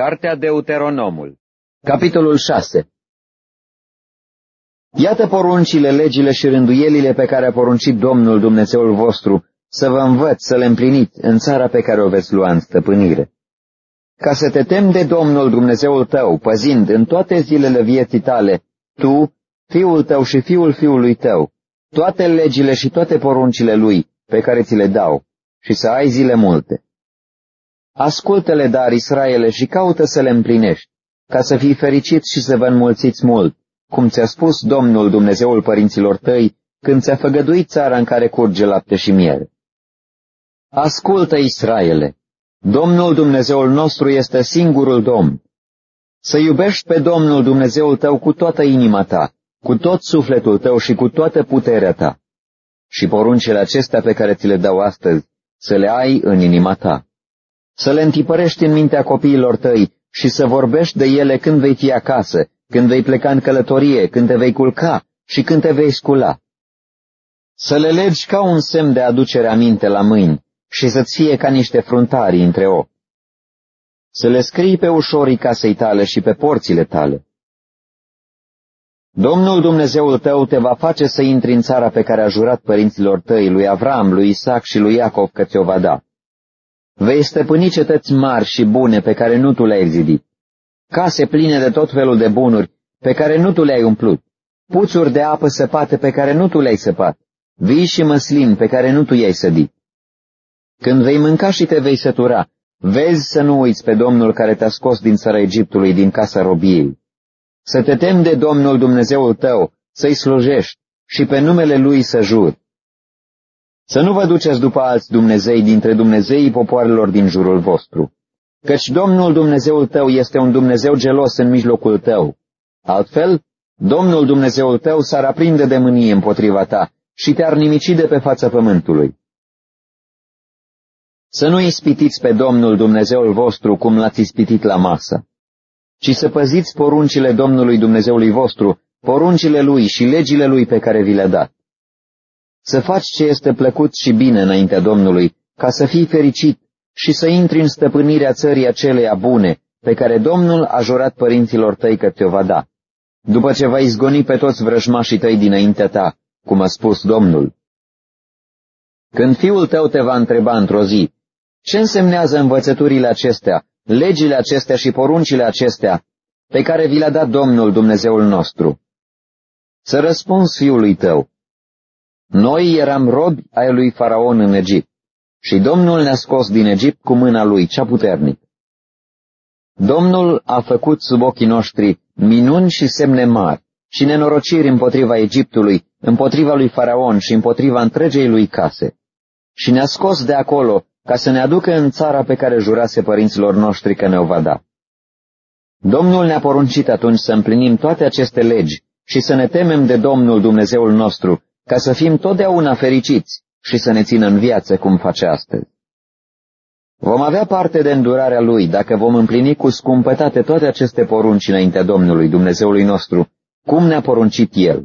Cartea Deuteronomul Capitolul 6 Iată poruncile, legile și rânduielile pe care a poruncit Domnul Dumnezeul vostru să vă învăț să le împliniți în țara pe care o veți lua în stăpânire. Ca să te temi de Domnul Dumnezeul tău, păzind în toate zilele vieții tale, tu, fiul tău și fiul fiului tău, toate legile și toate poruncile lui pe care ți le dau, și să ai zile multe. Ascultă-le, dar, Israele, și caută să le împlinești, ca să fii fericit și să vă înmulțiți mult, cum ți-a spus Domnul Dumnezeul părinților tăi, când ți-a făgăduit țara în care curge lapte și miere. Ascultă, Israele! Domnul Dumnezeul nostru este singurul Domn. Să iubești pe Domnul Dumnezeul tău cu toată inima ta, cu tot sufletul tău și cu toată puterea ta. Și poruncile acestea pe care ți le dau astăzi, să le ai în inima ta să le întipărești în mintea copiilor tăi și să vorbești de ele când vei fi acasă, când vei pleca în călătorie, când te vei culca și când te vei scula. Să le legi ca un semn de aducere aminte la mâini și să-ți fie ca niște fruntari între ochi. Să le scrii pe ușorii casei tale și pe porțile tale. Domnul Dumnezeul tău te va face să intri în țara pe care a jurat părinților tăi, lui Avram, lui Isaac și lui Iacov că ți-o va da. Vei stăpâni cetăți mari și bune pe care nu tu le-ai zidit, case pline de tot felul de bunuri pe care nu tu le-ai umplut, puțuri de apă săpate pe care nu tu le-ai săpat, vii și măslin pe care nu tu i-ai sădit. Când vei mânca și te vei sătura, vezi să nu uiți pe Domnul care te-a scos din țara Egiptului, din casa robiei. Să te temi de Domnul Dumnezeul tău, să-i slujești și pe numele Lui să juri. Să nu vă duceți după alți Dumnezei dintre Dumnezeii popoarelor din jurul vostru, căci Domnul Dumnezeul tău este un Dumnezeu gelos în mijlocul tău. Altfel, Domnul Dumnezeul tău s-ar aprinde de mânie împotriva ta și te-ar nimici de pe fața pământului. Să nu ispitiți pe Domnul Dumnezeul vostru cum l-ați ispitit la masă, ci să păziți poruncile Domnului Dumnezeului vostru, poruncile Lui și legile Lui pe care vi le-a dat să faci ce este plăcut și bine înaintea Domnului, ca să fii fericit și să intri în stăpânirea țării aceleia bune, pe care Domnul a jurat părinților tăi că te-o va da, după ce va izgoni pe toți vrăjmașii tăi dinaintea ta, cum a spus Domnul. Când fiul tău te va întreba într-o zi, ce însemnează învățăturile acestea, legile acestea și poruncile acestea, pe care vi le-a dat Domnul Dumnezeul nostru? Să răspunzi fiului tău, noi eram robi ai lui Faraon în Egipt și Domnul ne-a scos din Egipt cu mâna lui cea puternică. Domnul a făcut sub ochii noștri minuni și semne mari și nenorociri împotriva Egiptului, împotriva lui Faraon și împotriva întregei lui case. Și ne-a scos de acolo ca să ne aducă în țara pe care jurase părinților noștri că ne-o va da. Domnul ne-a poruncit atunci să împlinim toate aceste legi și să ne temem de Domnul Dumnezeul nostru ca să fim totdeauna fericiți și să ne țină în viață cum face astăzi. Vom avea parte de îndurarea Lui dacă vom împlini cu scumpătate toate aceste porunci înaintea Domnului Dumnezeului nostru, cum ne-a poruncit El.